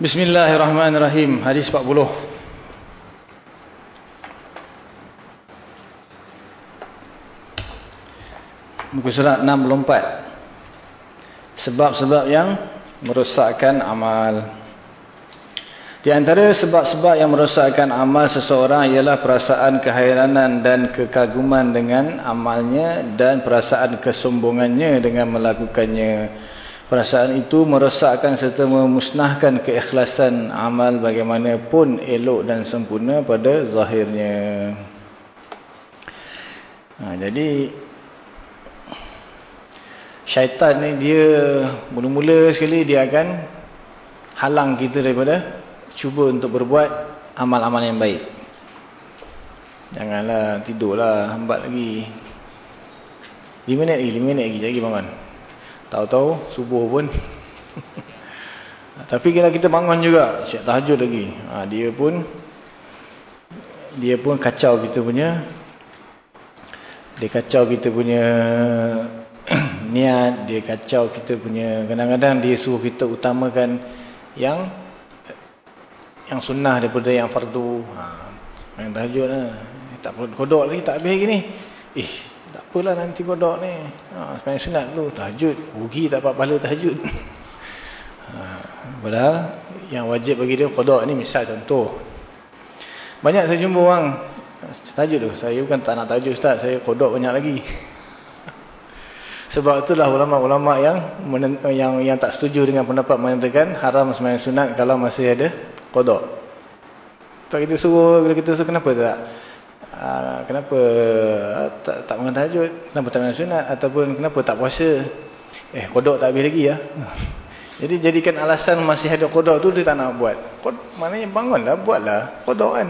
Bismillahirrahmanirrahim. Hadis 40. Muka surat 64. Sebab-sebab yang merosakkan amal. Di antara sebab-sebab yang merosakkan amal seseorang ialah perasaan kehairanan dan kekaguman dengan amalnya dan perasaan kesombongannya dengan melakukannya. Perasaan itu merosakkan serta memusnahkan keikhlasan amal bagaimanapun elok dan sempurna pada zahirnya. Ha, jadi syaitan ni dia mula-mula sekali dia akan halang kita daripada cuba untuk berbuat amal-amal yang baik. Janganlah tidurlah hambat lagi. 5 minit lagi, 5 minit lagi, lagi bangun. Tahu-tahu subuh pun. Tapi kalau kita bangun juga, siap tahajud lagi. Ha, dia pun dia pun kacau kita punya dia kacau kita punya niat, dia kacau kita punya kadang-kadang dia suruh kita utamakan yang yang sunnah daripada yang fardu. Ha, yang tahajud lah. Tak kodok lagi, tak habis lagi ni. Eh, tak apalah nanti kodok ni. Ha, sepanjang sunat dulu. Tahajud. Rugi tak dapat pahala tahajud. Ha, padahal yang wajib bagi dia kodok ni misal contoh. Banyak saya jumpa orang. Tahajud tu. Saya bukan tak nak tahajud Ustaz. Saya kodok banyak lagi. Sebab itulah ulama-ulama yang, yang yang tak setuju dengan pendapat mengatakan haram semayang sunat kalau masih ada kodok. Tak kita suruh, kita suruh kenapa tak? Aa, kenapa tak, tak mengenai tahajud? Kenapa tak mengenai sunat? Ataupun kenapa tak puasa? Eh, kodok tak habis lagi ya. Jadi jadikan alasan masih ada kodok tu dia tak nak buat. Kod, maknanya bangunlah, buatlah kodok kan.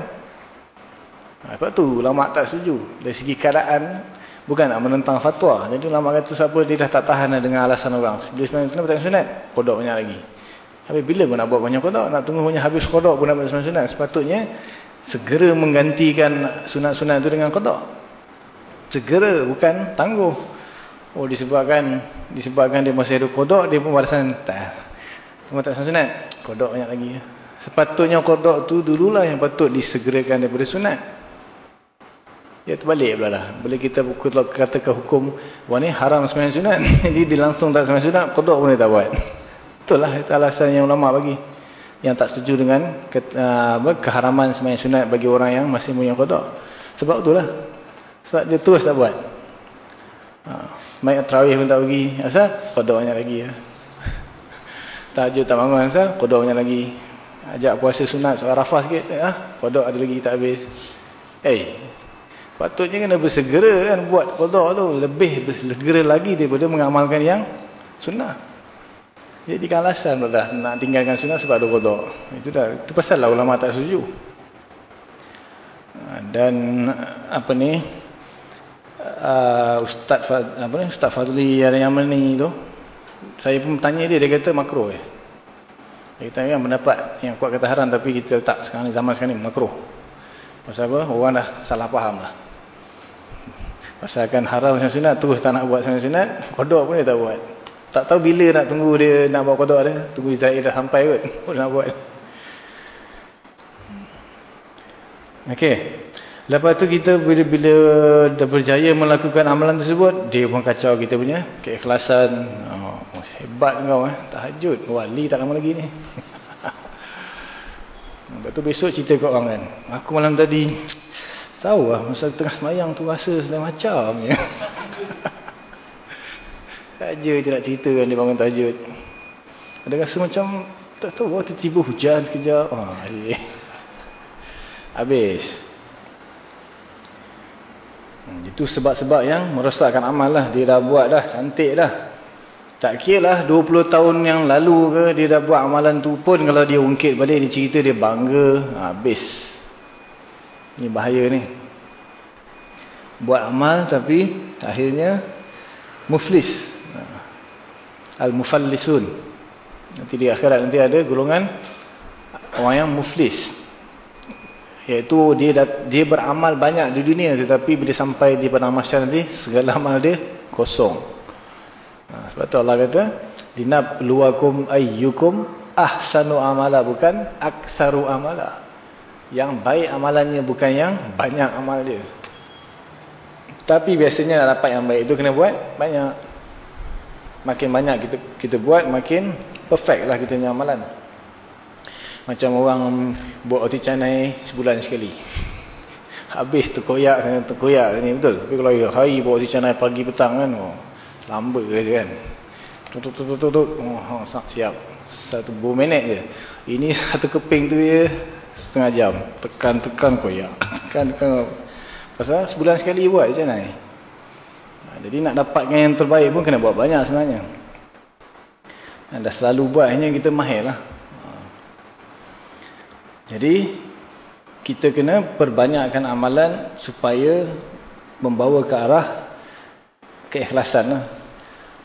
Ha, sebab tu ulama tak setuju. Dari segi keadaan, bukan nak menentang fatwa. Jadi ulama kata siapa dia dah tak tahan dengan alasan orang. Bila sebenarnya kenapa tak sunat? Kodok banyak lagi. Habis bila pun nak buat banyak kodok? Nak tunggu punya habis kodok pun nak buat sunat-sunat. Sepatutnya segera menggantikan sunat-sunat itu dengan kodok. Segera, bukan tangguh. Oh disebabkan disebabkan dia masih ada kodok, dia pun balasan tak. Cuma tak sunat. Kodok banyak lagi. Sepatutnya kodok tu dululah yang patut disegerakan daripada sunat. Ya terbalik pula lah. Bila kita katakan hukum, wah ni haram sembahyang sunat. Jadi dia langsung tak sembahyang sunat, kodok pun dia tak buat. Itulah itu alasan yang ulama bagi. Yang tak setuju dengan ke, uh, keharaman sembahyang sunat bagi orang yang masih punya kodok. Sebab itulah. Sebab dia terus tak buat. Uh, sembahyang terawih pun tak pergi. Asal? Kodok banyak lagi. Ya. Tahajud tak bangun? Kodok banyak lagi. Ajak puasa sunat soal rafah sikit. Ah, kodok ada lagi tak habis. Eh, patutnya kena bersegera kan buat kodok tu. Lebih bersegera lagi daripada mengamalkan yang sunnah. Jadi kan alasan dah nak tinggalkan sunnah sebab ada kodok. Itu dah. Itu pasal lah ulama tak setuju. Ha, dan apa ni? Uh, Ustaz apa ni? Ustaz Fadli yang ni tu. Saya pun tanya dia, dia kata makruh eh. Dia kata yang pendapat yang kuat kata haram tapi kita tak sekarang ni zaman sekarang ni makruh. Pasal apa? Orang dah salah faham lah. Pasal kan haram sunat terus tak nak buat sunat, kodok pun dia tak buat. Tak tahu bila nak tunggu dia nak bawa kodok dia. Tunggu Israel dah sampai kot. Pun nak buat. Okey. Lepas tu kita bila-bila dah berjaya melakukan amalan tersebut. Dia pun kacau kita punya keikhlasan. Oh, hebat kau eh. Tahajud. Wali tak lama lagi ni. Lepas tu besok cerita kat orang kan. Aku malam tadi. Tahu lah. Masa tengah semayang tu rasa macam. Saja je nak ceritakan dia bangun tahajud. Ada rasa macam, tak tahu, oh, tiba-tiba hujan sekejap. Oh, Habis. Hmm, itu sebab-sebab yang merosakkan amal lah. Dia dah buat dah, cantik dah. Tak kira lah 20 tahun yang lalu ke, dia dah buat amalan tu pun, kalau dia ungkit balik, dia cerita, dia bangga. Habis. Ini bahaya ni. Buat amal tapi akhirnya muflis. Al-Mufallisun. Nanti di akhirat nanti ada golongan orang yang muflis. Iaitu dia dia beramal banyak di dunia tetapi bila sampai di padang mahsyar nanti segala amal dia kosong. Ha, sebab tu Allah kata, "Linab luwakum ayyukum ahsanu amala bukan aksaru amala. Yang baik amalannya bukan yang banyak amal dia. Tapi biasanya nak dapat yang baik itu kena buat banyak. Makin banyak kita kita buat makin perfect lah kita punya amalan. Macam orang buat roti canai sebulan sekali. Habis terkoyak kena terkoyak ni betul. Tapi kalau hari buat roti canai pagi petang kan oh, lambat je kan. Tutup tutup tutup oh, siap. Satu buah minit je. Ini satu keping tu dia setengah jam. Tekan-tekan koyak. Tekan-tekan. Pasal sebulan sekali buat je canai. Jadi nak dapatkan yang terbaik pun kena buat banyak sebenarnya. Dah selalu buat hanya kita mahir lah. Jadi kita kena perbanyakkan amalan supaya membawa ke arah keikhlasan lah.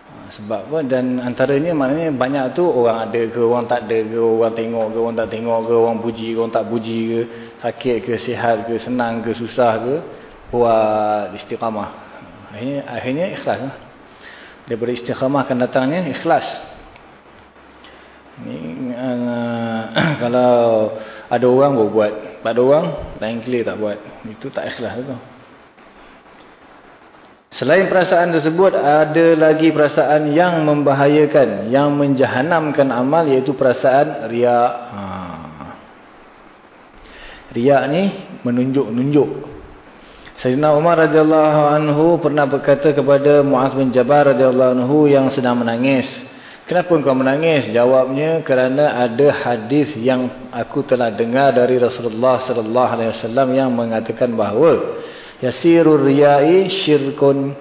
Ha, sebab apa dan antaranya maknanya banyak tu orang ada ke orang tak ada ke orang tengok ke orang tak tengok ke orang puji ke orang tak puji ke sakit ke sihat ke senang ke susah ke buat istiqamah akhirnya, akhirnya ikhlas daripada istiqamah akan datangnya ikhlas ni uh, kalau ada orang baru buat. Tak ada orang, lain clear tak buat. Itu tak ikhlas tu. Selain perasaan tersebut, ada lagi perasaan yang membahayakan, yang menjahanamkan amal, iaitu perasaan riak. Ha. Riak ni menunjuk-nunjuk. Sayyidina Umar radhiyallahu anhu pernah berkata kepada Muaz bin Jabal radhiyallahu anhu yang sedang menangis. Kenapa engkau menangis? Jawabnya kerana ada hadis yang aku telah dengar dari Rasulullah sallallahu alaihi wasallam yang mengatakan bahawa yasirur riya'i syirkun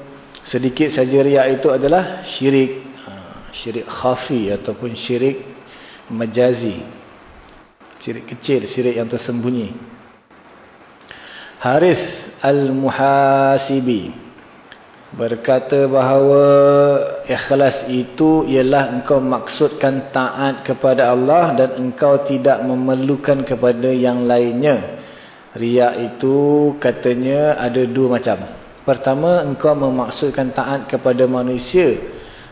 sedikit saja riya itu adalah syirik ha, syirik khafi ataupun syirik majazi syirik kecil syirik yang tersembunyi Haris al-Muhasibi berkata bahawa ikhlas itu ialah engkau maksudkan taat kepada Allah dan engkau tidak memerlukan kepada yang lainnya. Riak itu katanya ada dua macam. Pertama, engkau memaksudkan taat kepada manusia.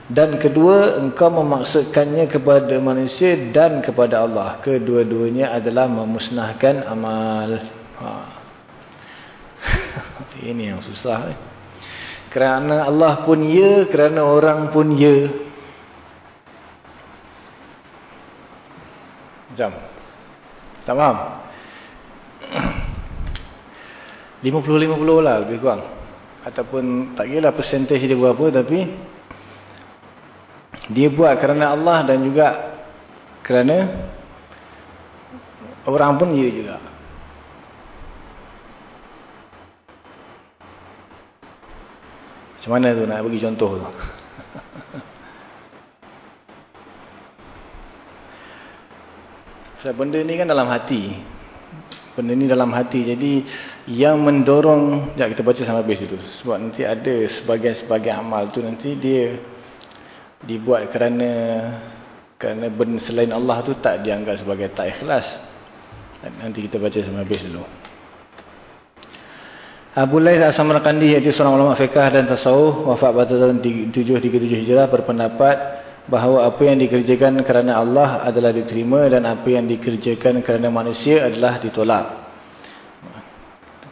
Dan kedua, engkau memaksudkannya kepada manusia dan kepada Allah. Kedua-duanya adalah memusnahkan amal. Ha. Ini yang susah. Eh? Kerana Allah pun ya, kerana orang pun ya. Jam. Tak faham? 50-50 lah lebih kurang. Ataupun tak kira lah percentage dia berapa tapi dia buat kerana Allah dan juga kerana orang pun ya juga. Macam mana tu nak bagi contoh tu? Sebab benda ni kan dalam hati. Benda ni dalam hati. Jadi yang mendorong, sekejap kita baca sampai habis dulu. Sebab nanti ada sebagian-sebagian amal tu nanti dia dibuat kerana kerana benda selain Allah tu tak dianggap sebagai tak ikhlas. Nanti kita baca sampai habis dulu. Abu Lais As-Samarkandi iaitu seorang ulama fiqah dan tasawuf wafat pada tahun 737 Hijrah berpendapat bahawa apa yang dikerjakan kerana Allah adalah diterima dan apa yang dikerjakan kerana manusia adalah ditolak.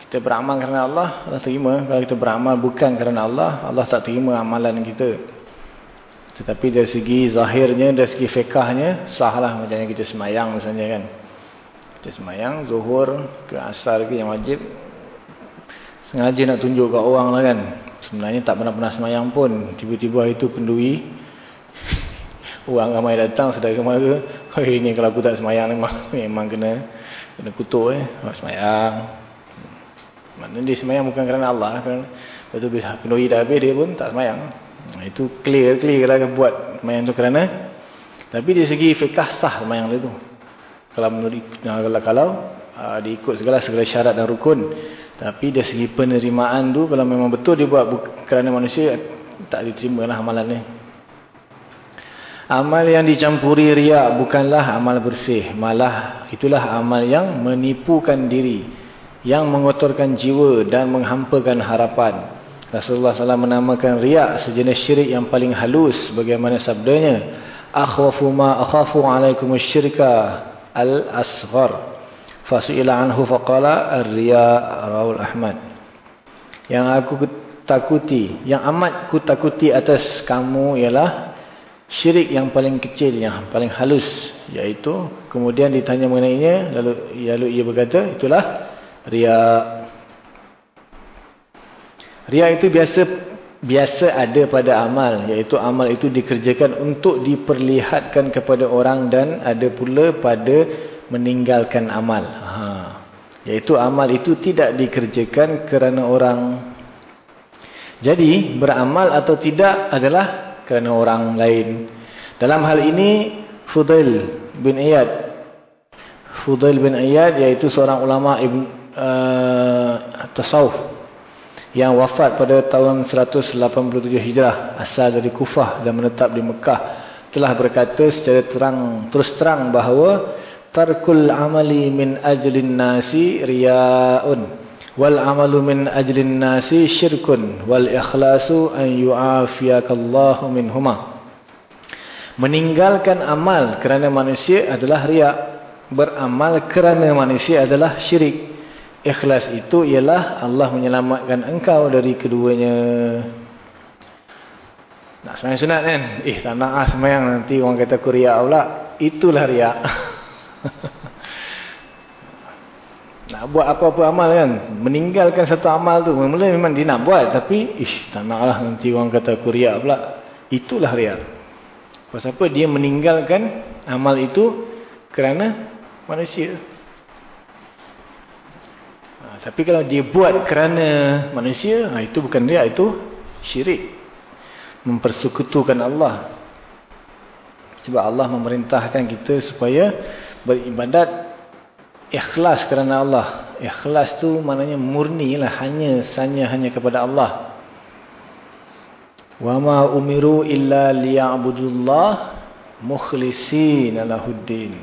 Kita beramal kerana Allah, Allah terima. Kalau kita beramal bukan kerana Allah, Allah tak terima amalan kita. Tetapi dari segi zahirnya, dari segi fiqahnya, sahlah macam yang kita semayang misalnya kan. Kita semayang, zuhur ke asar ke yang wajib, Sengaja nak tunjuk kat orang lah kan. Sebenarnya tak pernah-pernah semayang pun. Tiba-tiba itu pendui. Orang ramai datang, sedara mara. Oh, ini kalau aku tak semayang memang, memang kena kena kutuk eh. Oh, semayang. Maknanya dia semayang bukan kerana Allah. Kan? Lepas tu pendui dah habis, dia pun tak semayang. Itu clear, clear lah buat semayang tu kerana. Tapi di segi fiqah sah semayang dia tu. Kalau menurut kalau, kalau uh, diikut segala segala syarat dan rukun tapi dari segi penerimaan tu kalau memang betul dia buat kerana manusia tak diterima lah amalan ni. Amal yang dicampuri riak bukanlah amal bersih. Malah itulah amal yang menipukan diri. Yang mengotorkan jiwa dan menghampakan harapan. Rasulullah SAW menamakan riak sejenis syirik yang paling halus. Bagaimana sabdanya. akhwafu ma akhafu alaikum asyirka al-asghar fasu'ila anhu faqala ar-riya rawul ahmad. Yang aku takuti yang amat ku takuti atas kamu ialah syirik yang paling kecil yang paling halus iaitu kemudian ditanya mengenainya lalu lalu ia berkata itulah riya. Riya itu biasa biasa ada pada amal iaitu amal itu dikerjakan untuk diperlihatkan kepada orang dan ada pula pada meninggalkan amal. Ha. Iaitu amal itu tidak dikerjakan kerana orang. Jadi beramal atau tidak adalah kerana orang lain. Dalam hal ini Fudail bin Iyad. Fudail bin Iyad iaitu seorang ulama ibn uh, tasawuf yang wafat pada tahun 187 Hijrah asal dari Kufah dan menetap di Mekah telah berkata secara terang terus terang bahawa tarkul amali min ajlin nasi riyaun wal amalu min ajlin nasi syirkun wal ikhlasu an yu'afiyakallahu minhuma meninggalkan amal kerana manusia adalah riak beramal kerana manusia adalah syirik Ikhlas itu ialah Allah menyelamatkan engkau dari keduanya. Nak semayang sunat kan? Eh tak nak lah semayang nanti orang kata aku riak pula. Itulah riak. nak buat apa-apa amal kan? Meninggalkan satu amal tu. Mula memang dia nak buat. Tapi ish tak nak lah nanti orang kata aku riak pula. Itulah riak. Pasal apa? Dia meninggalkan amal itu kerana manusia. Tapi kalau dia buat kerana manusia, ha, itu bukan dia, itu syirik. Mempersekutukan Allah. Sebab Allah memerintahkan kita supaya beribadat ikhlas kerana Allah. Ikhlas tu maknanya murni lah, hanya sanya hanya kepada Allah. Wa ma umiru illa liya'budullah mukhlisin lahuddin.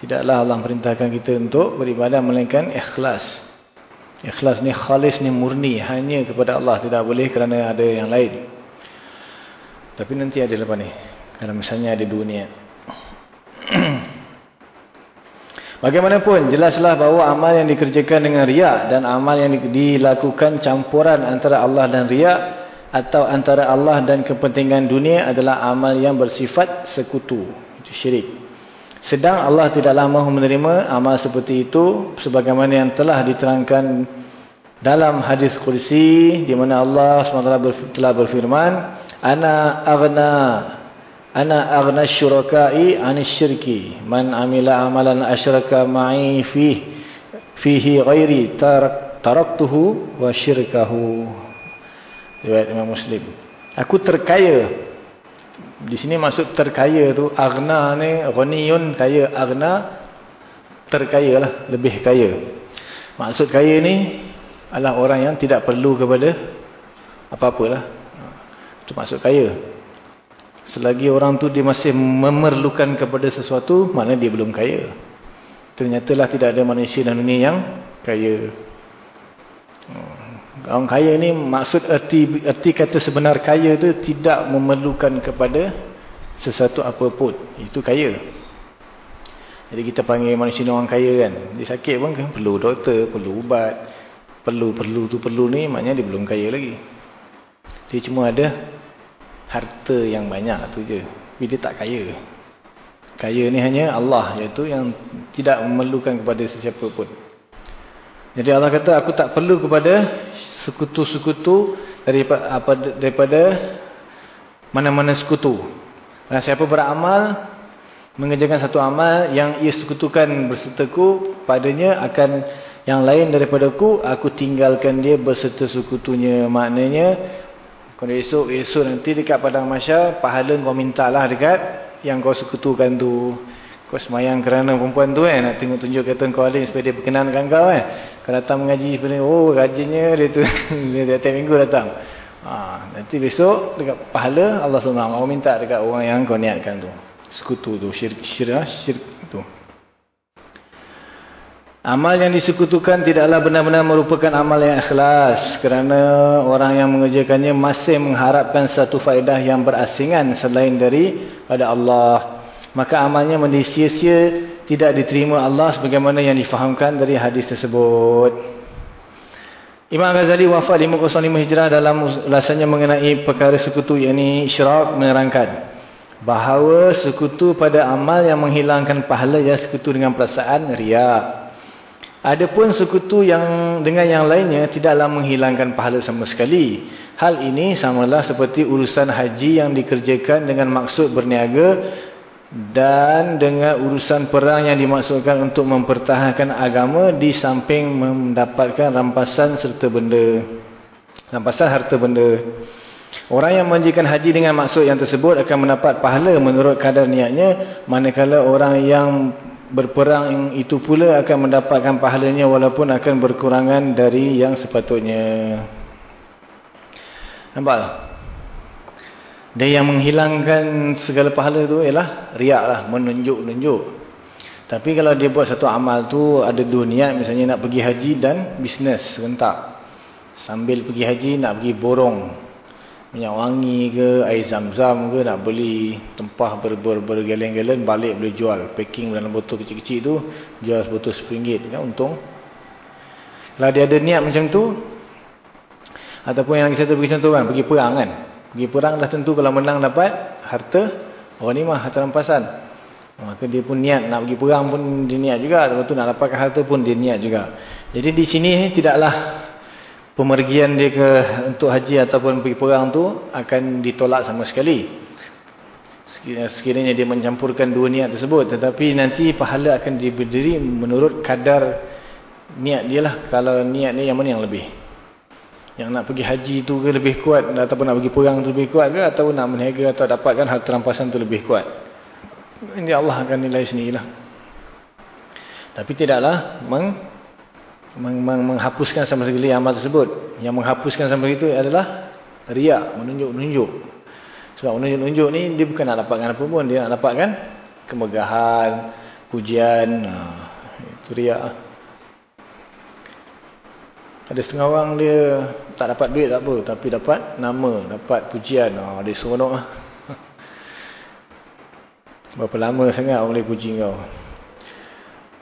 Tidaklah Allah perintahkan kita untuk beribadah melainkan ikhlas. Ikhlas ni khalis ni murni hanya kepada Allah tidak boleh kerana ada yang lain. Tapi nanti ada lepas ni. Kalau misalnya ada dua niat. Bagaimanapun jelaslah bahawa amal yang dikerjakan dengan riak dan amal yang dilakukan campuran antara Allah dan riak atau antara Allah dan kepentingan dunia adalah amal yang bersifat sekutu. Itu syirik. Sedang Allah tidaklah mahu menerima amal seperti itu sebagaimana yang telah diterangkan dalam hadis kursi di mana Allah SWT telah berfirman ana aghna ana aghna syuraka'i 'anil syirki. Man 'amila amalan asyraka ma'i fihi fihi ghairi tarak taraktuhu wa syirkahu. Riwayat Imam Muslim. Aku terkaya. Di sini maksud terkaya tu agna ni ghaniyun kaya. Agna terkaya lah lebih kaya. Maksud kaya ni adalah orang yang tidak perlu kepada apa-apalah itu maksud kaya selagi orang tu dia masih memerlukan kepada sesuatu maknanya dia belum kaya ternyatalah tidak ada manusia dan dunia yang kaya Orang kaya ni maksud erti, erti kata sebenar kaya tu tidak memerlukan kepada sesuatu apapun. Itu kaya. Jadi kita panggil manusia ni orang kaya kan. Dia sakit pun kan perlu doktor, perlu ubat. Perlu-perlu tu perlu ni maknanya dia belum kaya lagi. Dia cuma ada harta yang banyak tu je. Tapi dia tak kaya. Kaya ni hanya Allah iaitu yang tidak memerlukan kepada sesiapa pun. Jadi Allah kata aku tak perlu kepada sekutu-sekutu daripada daripada mana-mana sekutu. Dan siapa beramal mengerjakan satu amal yang ia sekutukan bersertaku padanya akan yang lain daripada aku aku tinggalkan dia berserta sekutunya maknanya kalau esok esok nanti dekat padang mahsyar pahala kau mintalah dekat yang kau sekutukan tu kau semayang kerana perempuan tu eh. Nak tengok tunjuk kata kau alim supaya dia berkenankan kau eh. Kau datang mengaji. Oh rajinnya dia tu. dia tiap minggu datang. Ha, nanti besok dekat pahala Allah SWT. Kau minta dekat orang yang kau niatkan tu. Sekutu tu. Syirik, syirik, syirik tu. Amal yang disekutukan tidaklah benar-benar merupakan amal yang ikhlas kerana orang yang mengerjakannya masih mengharapkan satu faedah yang berasingan selain daripada Allah. Maka amalnya mendisia-sia tidak diterima Allah sebagaimana yang difahamkan dari hadis tersebut. Imam Ghazali wafat 505 Hijrah dalam ulasannya mengenai perkara sekutu yakni syirak menerangkan bahawa sekutu pada amal yang menghilangkan pahala yang sekutu dengan perasaan riak. Adapun sekutu yang dengan yang lainnya tidaklah menghilangkan pahala sama sekali. Hal ini samalah seperti urusan haji yang dikerjakan dengan maksud berniaga dan dengan urusan perang yang dimaksudkan untuk mempertahankan agama di samping mendapatkan rampasan serta benda. Rampasan harta benda. Orang yang menjalankan haji dengan maksud yang tersebut akan mendapat pahala menurut kadar niatnya manakala orang yang berperang itu pula akan mendapatkan pahalanya walaupun akan berkurangan dari yang sepatutnya. Nampak tak? Dan yang menghilangkan segala pahala tu ialah riak lah, menunjuk-nunjuk. Tapi kalau dia buat satu amal tu ada dua niat, misalnya nak pergi haji dan bisnes rentak. Sambil pergi haji nak pergi borong minyak wangi ke, air zam-zam ke, nak beli tempah bergalen-galen, balik boleh jual. Packing dalam botol kecil-kecil tu, jual botol RM10, kan untung. Kalau dia ada niat macam tu, ataupun yang kita pergi contoh kan, pergi perang kan. Pergi perang dah tentu kalau menang dapat harta, orang ni mah harta rampasan. Maka dia pun niat nak pergi perang pun dia niat juga. Lepas tu nak dapatkan harta pun dia niat juga. Jadi di sini tidaklah pemergian dia ke untuk haji ataupun pergi perang tu akan ditolak sama sekali. Sekiranya dia mencampurkan dua niat tersebut. Tetapi nanti pahala akan diberdiri menurut kadar niat dia lah. Kalau niat dia yang mana yang lebih. Yang nak pergi haji tu ke lebih kuat ataupun nak pergi perang tu lebih kuat ke atau nak meniaga atau dapatkan harta rampasan tu lebih kuat. Ini Allah akan nilai sendirilah. Tapi tidaklah meng menghapuskan sama sekali amal tersebut. Yang menghapuskan sama itu adalah riak, menunjuk-nunjuk. Sebab menunjuk-nunjuk ni dia bukan nak dapatkan apa pun, dia nak dapatkan kemegahan, pujian, itu riak. Ada setengah orang dia tak dapat duit tak apa, tapi dapat nama, dapat pujian, ha, dia seronok lah. Berapa lama sangat orang boleh puji kau.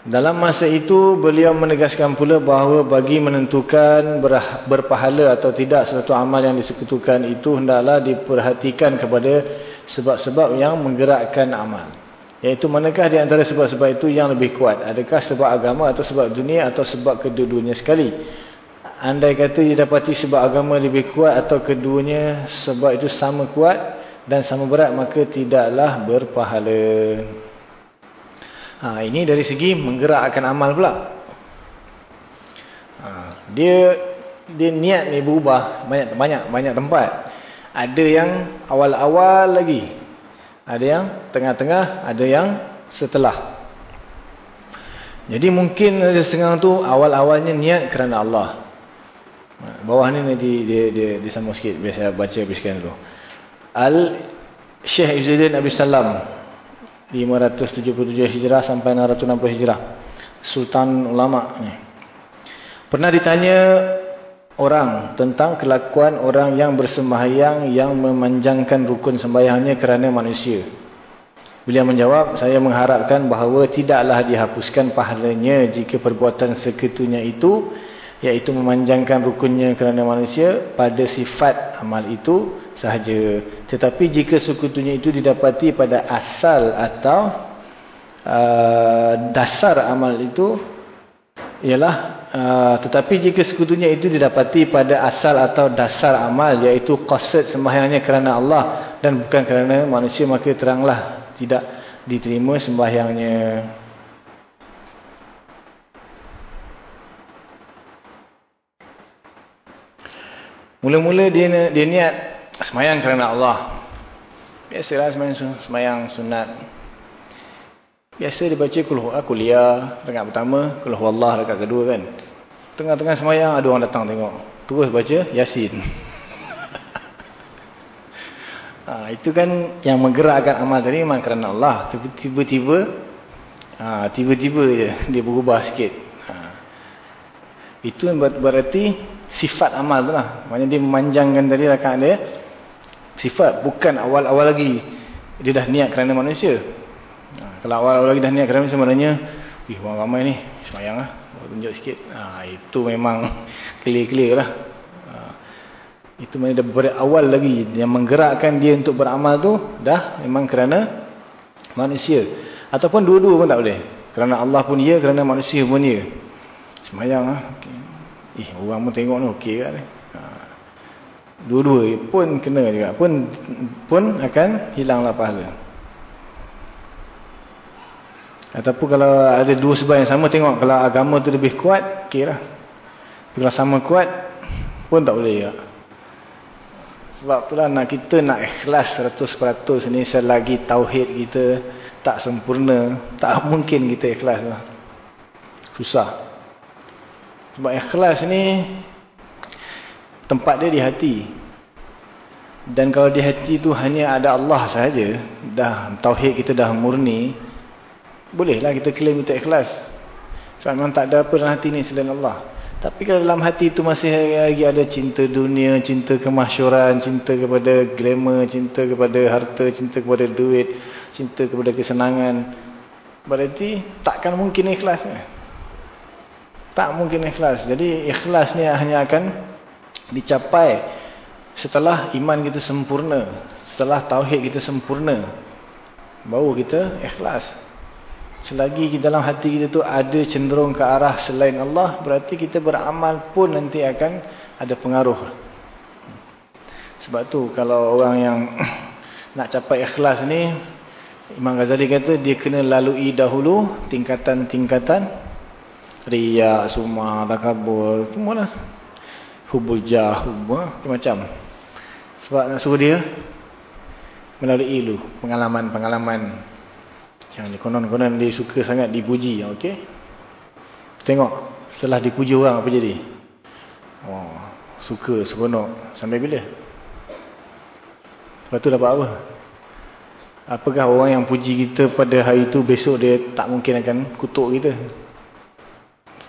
Dalam masa itu beliau menegaskan pula bahawa bagi menentukan berpahala atau tidak suatu amal yang disekutukan itu hendaklah diperhatikan kepada sebab-sebab yang menggerakkan amal. Iaitu manakah di antara sebab-sebab itu yang lebih kuat? Adakah sebab agama atau sebab dunia atau sebab kedua-duanya sekali? Andai kata didapati sebab agama lebih kuat atau keduanya sebab itu sama kuat dan sama berat maka tidaklah berpahala. Ha, ini dari segi menggerakkan amal pula. Ha, dia dia niat ni berubah banyak banyak banyak tempat. Ada yang awal-awal lagi. Ada yang tengah-tengah, ada yang setelah. Jadi mungkin ada setengah tu awal-awalnya niat kerana Allah. Ha, bawah ni nanti dia dia disambung sikit biasa baca habiskan dulu. Al Syekh Izzuddin Abi Salam 577 Hijrah sampai 660 Hijrah. Sultan ulama. Pernah ditanya orang tentang kelakuan orang yang bersembahyang yang memanjangkan rukun sembahyangnya kerana manusia. Beliau menjawab, saya mengharapkan bahawa tidaklah dihapuskan pahalanya jika perbuatan seketunya itu iaitu memanjangkan rukunnya kerana manusia pada sifat amal itu sahaja. Tetapi jika sekutunya itu didapati pada asal atau uh, dasar amal itu ialah uh, tetapi jika sekutunya itu didapati pada asal atau dasar amal iaitu qasad sembahyangnya kerana Allah dan bukan kerana manusia maka teranglah tidak diterima sembahyangnya. Mula-mula dia dia niat Semayang kerana Allah. Biasalah semayang, semayang sunat. Biasa dibaca kuluh kuliah. Tengah pertama, kuluh Allah dekat kedua kan. Tengah-tengah semayang, ada orang datang tengok. Terus baca Yasin. ha, itu kan yang menggerakkan amal tadi memang kerana Allah. Tiba-tiba, ha, tiba-tiba je dia berubah sikit. Ha, Itu berarti sifat amal tu lah. Maksudnya dia memanjangkan tadi rakaat dia. Sifat bukan awal-awal lagi. Dia dah niat kerana manusia. Ha, kalau awal-awal lagi dah niat kerana manusia sebenarnya. Ih orang ramai ni. Semayang lah. Tunjuk sikit. Ha, itu memang clear-clear lah. Ha, itu maknanya dah awal lagi. Yang menggerakkan dia untuk beramal tu. Dah memang kerana manusia. Ataupun dua-dua pun tak boleh. Kerana Allah pun ya. Kerana manusia pun ya. Semayang lah. Okay. Eh, orang pun tengok ni okey kan. Ha. Dua-dua pun kena juga. Pun pun akan hilanglah pahala. Ataupun kalau ada dua sebab yang sama, tengok kalau agama tu lebih kuat, okey lah. Kalau sama kuat, pun tak boleh juga. Sebab itulah nak kita nak ikhlas 100% ni selagi tauhid kita tak sempurna, tak mungkin kita ikhlas lah. Susah. Sebab ikhlas ni tempat dia di hati. Dan kalau di hati tu hanya ada Allah sahaja, dah tauhid kita dah murni, bolehlah kita klaim kita ikhlas. Sebab memang tak ada apa dalam hati ni selain Allah. Tapi kalau dalam hati tu masih lagi ada cinta dunia, cinta kemasyuran, cinta kepada glamour, cinta kepada harta, cinta kepada duit, cinta kepada kesenangan, berarti takkan mungkin ikhlas. Tak mungkin ikhlas. Jadi ikhlas ni hanya akan dicapai setelah iman kita sempurna. Setelah tauhid kita sempurna. Baru kita ikhlas. Selagi dalam hati kita tu ada cenderung ke arah selain Allah. Berarti kita beramal pun nanti akan ada pengaruh. Sebab tu kalau orang yang nak capai ikhlas ni. Imam Ghazali kata dia kena lalui dahulu tingkatan-tingkatan riak, sumah, takabur, semua lah. Hubul jah, macam-macam. Sebab nak suruh dia melalui lu pengalaman-pengalaman yang konon-konon dia suka sangat dipuji. Okey. Tengok, setelah dipuji orang apa jadi? Oh, suka, seronok. Sampai bila? Lepas tu dapat apa? Apakah orang yang puji kita pada hari itu besok dia tak mungkin akan kutuk kita?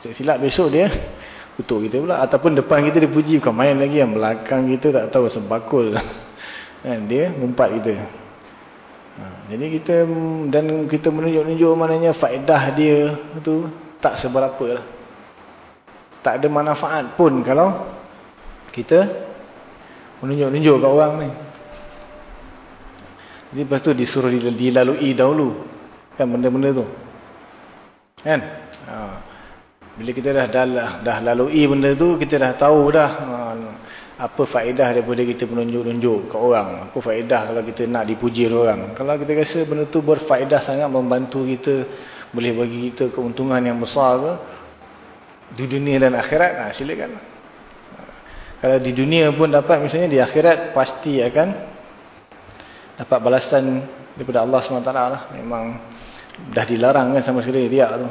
Tak silap besok dia kutuk kita pula. Ataupun depan kita dia puji. Bukan main lagi yang belakang kita tak tahu sebakul. kan? Dia ngumpat kita. Ha, jadi kita dan kita menunjuk-nunjuk maknanya faedah dia tu tak seberapa lah. Tak ada manfaat pun kalau kita menunjuk-nunjuk kat orang ni. Jadi lepas tu disuruh dilalui dahulu. Kan benda-benda tu. Kan? Haa. Bila kita dah, dah dah lalui benda tu, kita dah tahu dah uh, apa faedah daripada kita menunjuk-nunjuk ke orang. Apa faedah kalau kita nak dipuji orang. Kalau kita rasa benda tu berfaedah sangat membantu kita, boleh bagi kita keuntungan yang besar ke, di dunia dan akhirat, nah, silakan. Kalau di dunia pun dapat, misalnya di akhirat, pasti akan dapat balasan daripada Allah SWT lah. Memang dah dilarang kan sama sekali riak tu.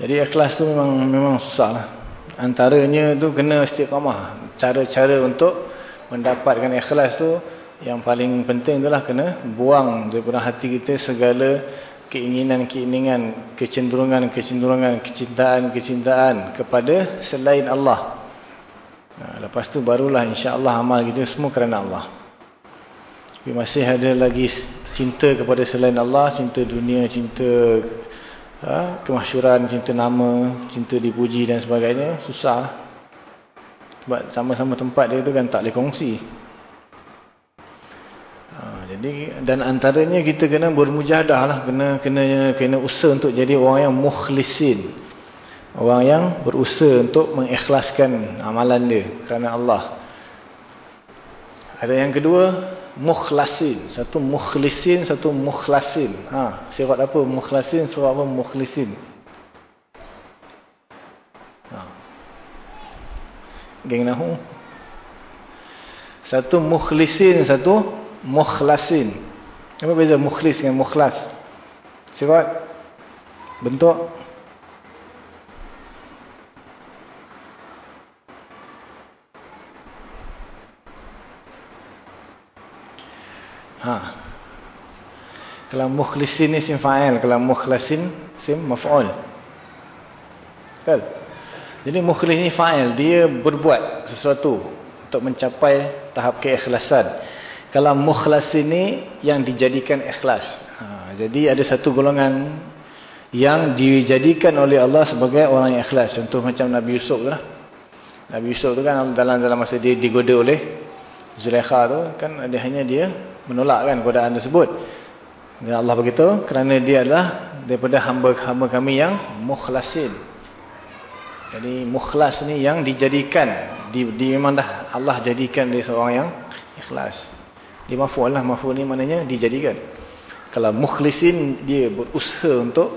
Jadi ikhlas tu memang memang susah lah. Antaranya tu kena istiqamah. Cara-cara untuk mendapatkan ikhlas tu yang paling penting adalah kena buang daripada hati kita segala keinginan-keinginan, kecenderungan-kecenderungan, kecintaan-kecintaan kepada selain Allah. Nah, lepas tu barulah insya-Allah amal kita semua kerana Allah. Tapi masih ada lagi cinta kepada selain Allah, cinta dunia, cinta ha, kemasyuran, cinta nama, cinta dipuji dan sebagainya, susah. Sebab sama-sama tempat dia tu kan tak boleh kongsi. Ha, jadi dan antaranya kita kena bermujahadah lah, kena kena kena usaha untuk jadi orang yang mukhlisin. Orang yang berusaha untuk mengikhlaskan amalan dia kerana Allah. Ada yang kedua, mukhlasin. Satu mukhlisin, satu mukhlasin. Ha, sirat apa mukhlasin, sirat apa mukhlisin. Ha. Geng nahu. Satu mukhlisin, satu mukhlasin. Apa beza mukhlis dengan mukhlas? Sirat bentuk Ha. Kalau mukhlisin ni sim fa'il, kalau mukhlasin sim maf'ul. Betul? Jadi mukhlis ni fa'il. Dia berbuat sesuatu untuk mencapai tahap keikhlasan. Kalau mukhlas ini yang dijadikan ikhlas. Ha, jadi ada satu golongan yang dijadikan oleh Allah sebagai orang yang ikhlas. Contoh macam Nabi Yusuf lah. Nabi Yusuf tu kan dalam dalam masa dia digoda oleh Zulaikha tu kan ada hanya dia menolak kan godaan tersebut. Dan Allah beritahu kerana dia adalah daripada hamba-hamba kami yang mukhlasin. Jadi mukhlas ni yang dijadikan di, di memang dah Allah jadikan dia seorang yang ikhlas. Dia maf'ul lah, maf'ul ni maknanya dijadikan. Kalau mukhlisin dia berusaha untuk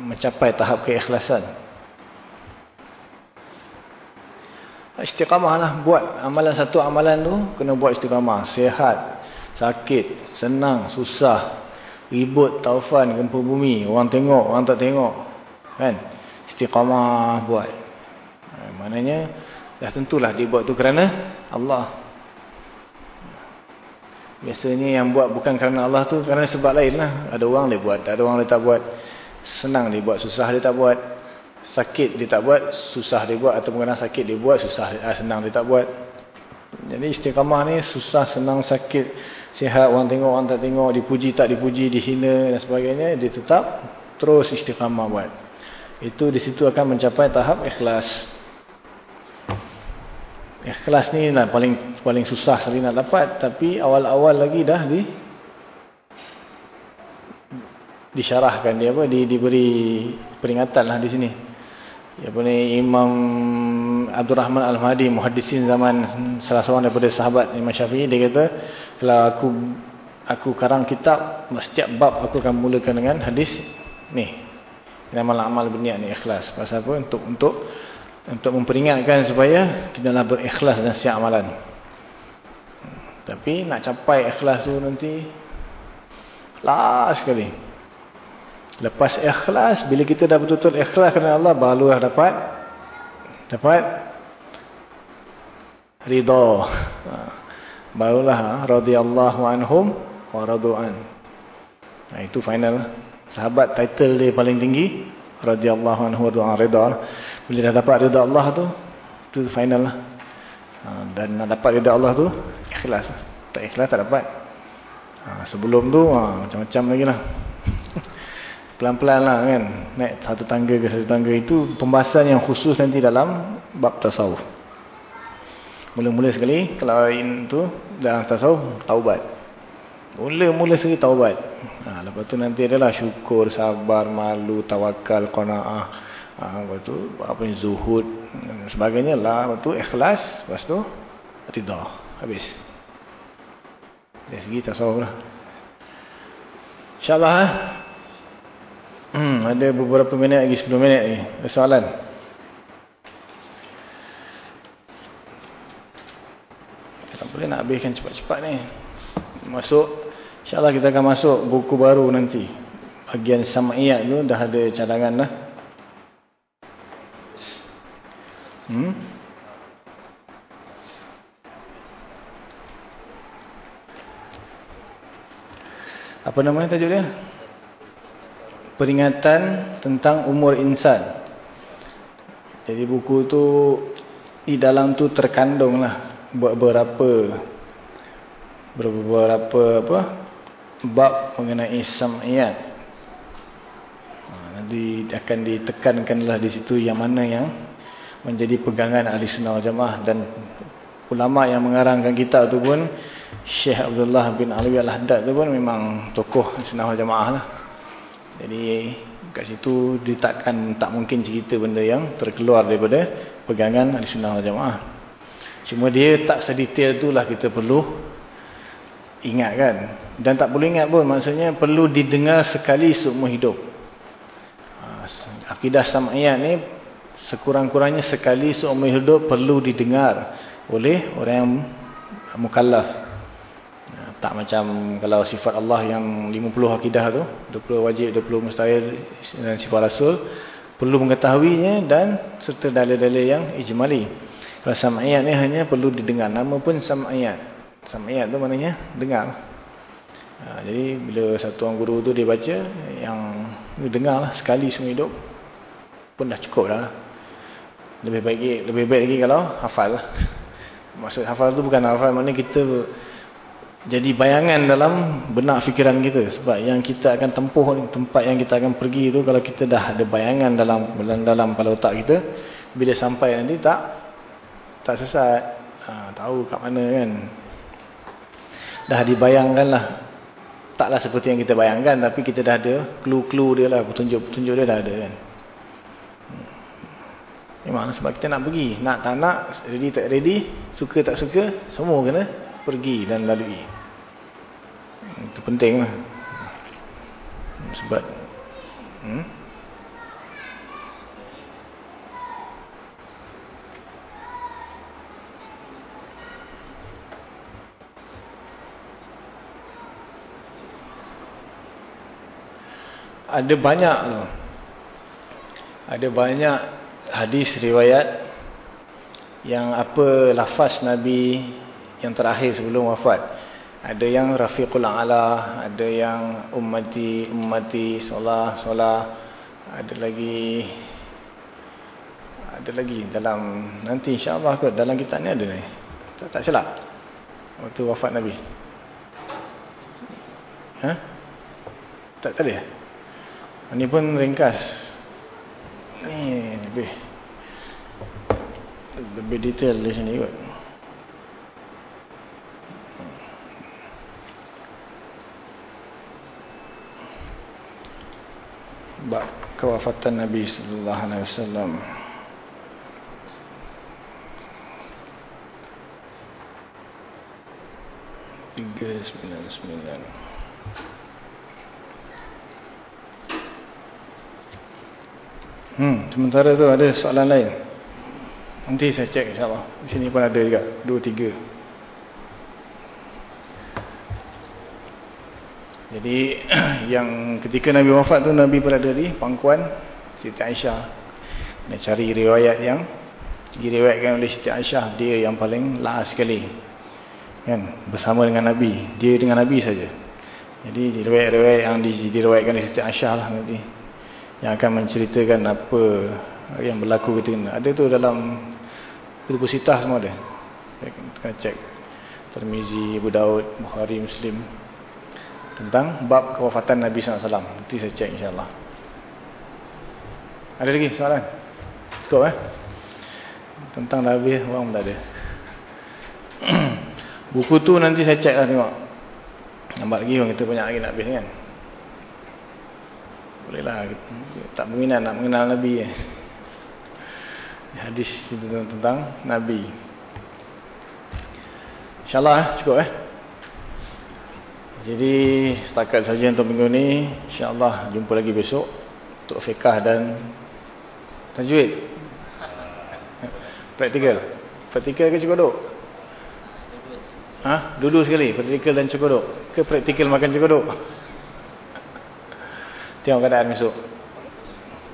mencapai tahap keikhlasan. Istiqamah lah buat amalan satu amalan tu kena buat istiqamah. Sehat, sakit, senang, susah, ribut, taufan, gempa bumi, orang tengok, orang tak tengok. Kan? Istiqamah buat. Ha, maknanya dah tentulah dia buat tu kerana Allah. Biasanya yang buat bukan kerana Allah tu kerana sebab lain lah. Ada orang dia buat, ada orang dia tak buat. Senang dia buat, susah dia tak buat. Sakit dia tak buat, susah dia buat. Atau kerana sakit dia buat, susah ah, senang dia tak buat. Jadi istiqamah ni susah, senang, sakit, sihat, orang tengok, orang tak tengok, dipuji, tak dipuji, dihina dan sebagainya. Dia tetap terus istiqamah buat. Itu di situ akan mencapai tahap ikhlas. Ikhlas ni lah paling paling susah sekali nak dapat. Tapi awal-awal lagi dah di disyarahkan dia apa di, diberi peringatan lah di sini apa ni Imam Abdul Rahman Al-Mahdi muhaddisin zaman salah seorang daripada sahabat Imam Syafi'i dia kata kalau aku aku karang kitab setiap bab aku akan mulakan dengan hadis ni. Nama amal berniat ni ikhlas. Pasal apa? Untuk untuk untuk memperingatkan supaya kita lah berikhlas dan siap amalan. Tapi nak capai ikhlas tu nanti last sekali Lepas ikhlas, bila kita dah betul-betul ikhlas kerana Allah, barulah dapat dapat ridha. Ha. Barulah ha, radhiyallahu anhum wa radu'an. Nah, itu final. Sahabat title dia paling tinggi, radhiyallahu anhu wa ridha. Bila dah dapat ridha Allah tu, itu final lah. Ha, dan nak dapat ridha Allah tu, ikhlas. Tak ikhlas tak dapat. sebelum tu, macam-macam lagi lah. pelan-pelan lah kan. Naik satu tangga ke satu tangga itu pembahasan yang khusus nanti dalam bab tasawuf. Mula-mula sekali kalau itu dalam tasawuf taubat. Mula-mula sekali taubat. Ha, lepas tu nanti adalah syukur, sabar, malu, tawakal, qana'ah ha, lepas tu apa yang zuhud sebagainya lah. Lepas tu ikhlas lepas tu rida habis. Dari segi tasawuf lah. insyaAllah ha? Hmm, ada beberapa minit lagi, 10 minit lagi. Ada soalan? Tak boleh nak habiskan cepat-cepat ni. Masuk, insyaAllah kita akan masuk buku baru nanti. Bagian Sama'iyat tu dah ada cadangan dah. Hmm? Apa namanya tajuk dia? Peringatan tentang umur insan. Jadi buku tu di dalam tu terkandung lah beberapa beberapa apa bab mengenai sam'iyat. Ha, nanti akan ditekankanlah di situ yang mana yang menjadi pegangan ahli sunnah jamaah dan ulama yang mengarangkan kitab tu pun Syekh Abdullah bin Alwi Al-Haddad tu pun memang tokoh sunnah jamaah lah. Jadi kat situ dia takkan tak mungkin cerita benda yang terkeluar daripada pegangan Ahlussunnah wal Jamaah. Cuma dia tak sedetail itulah kita perlu ingat kan. Dan tak perlu ingat pun maksudnya perlu didengar sekali seumur hidup. Ha, akidah sam'iyat ni sekurang-kurangnya sekali seumur hidup perlu didengar oleh orang yang mukallaf tak macam kalau sifat Allah yang 50 akidah tu 20 wajib 20 mustahil dan sifat rasul perlu mengetahuinya dan serta dalil-dalil yang ijmali. Kalau sam'iyat ni hanya perlu didengar nama pun sam'iyat. Sam'iyat tu maknanya dengar. Ha, jadi bila satu orang guru tu dia baca yang dengar lah sekali semua hidup pun dah cukup dah. Lebih baik lebih baik lagi kalau hafal maksud hafal tu bukan hafal maknanya kita jadi bayangan dalam benak fikiran kita sebab yang kita akan tempuh tempat yang kita akan pergi tu kalau kita dah ada bayangan dalam, dalam kepala otak kita bila sampai nanti tak tak sesat. Ha, tahu kat mana kan. Dah dibayangkan lah. Taklah seperti yang kita bayangkan tapi kita dah ada clue-clue dia lah petunjuk-petunjuk dia dah ada kan. Memang sebab kita nak pergi. Nak tak nak ready tak ready suka tak suka semua kena pergi dan lalui. Itu penting lah. Sebab hmm? ada banyak loh. Ada banyak hadis riwayat yang apa lafaz Nabi yang terakhir sebelum wafat. Ada yang Rafiqul A'la, ada yang Ummati, Ummati, Solah, Solah. Ada lagi ada lagi dalam nanti insya-Allah kot dalam kitab ni ada ni. Tak, tak silap. Waktu wafat Nabi. Ha? Tak tadi. Ini pun ringkas. Ni lebih lebih detail di sini kot. bab kewafatan Nabi sallallahu alaihi wasallam. Sembilan. Hmm, sementara tu ada soalan lain. Nanti saya cek insyaAllah. Di sini pun ada juga. Dua, tiga. Jadi yang ketika Nabi wafat tu Nabi berada di pangkuan Siti Aisyah. Dia cari riwayat yang diriwayatkan oleh Siti Aisyah dia yang paling last sekali. Kan bersama dengan Nabi, dia dengan Nabi saja. Jadi riwayat-riwayat yang diriwayatkan oleh Siti Aisyah lah nanti yang akan menceritakan apa yang berlaku ketika ada tu dalam buku sitah semua ada. Kita cek Tirmizi, Abu Daud, Bukhari, Muslim tentang bab kewafatan Nabi SAW. Nanti saya cek insyaAllah. Ada lagi soalan? Cukup eh? Tentang Nabi, orang tak ada. Buku tu nanti saya cek lah tengok. Nampak lagi orang kita banyak lagi nak habis kan? Boleh lah. Tak berminat nak mengenal Nabi eh. Hadis tentang Nabi. InsyaAllah eh? cukup eh? Jadi setakat saja untuk minggu ni. InsyaAllah jumpa lagi besok. Untuk fiqah dan tajwid. Praktikal. Praktikal ke cukup Ha? Dulu sekali. Praktikal dan cukup Ke praktikal makan cukup Tengok keadaan besok.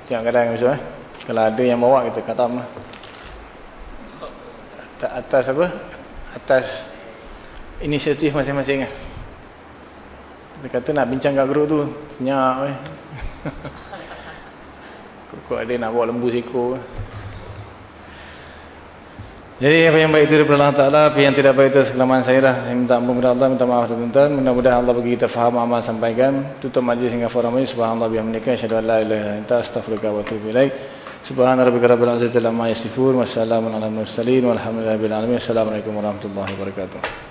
Tengok keadaan besok eh. Kalau ada yang bawa kita kata apa. Atas apa? Atas inisiatif masing-masing eh. Dia kata nak bincang kat grup tu. Senyap eh. Kok ada nak bawa lembu seko. Jadi apa yang baik itu daripada Allah Ta'ala. Apa yang tidak baik itu sekelaman saya dah. Saya minta ampun kepada Allah. Minta maaf tuan-tuan. Mudah-mudahan Allah bagi kita faham amal sampaikan. Tutup majlis hingga forum ini. Subhanallah bihamdika. Asyadu an la ilaha illa Astaghfirullah wa atubu ilaih. Subhana rabbika rabbil izzati amma yasifun. Wassalamu ala mursalin. Walhamdulillahi bil alamin. Assalamualaikum warahmatullahi wabarakatuh.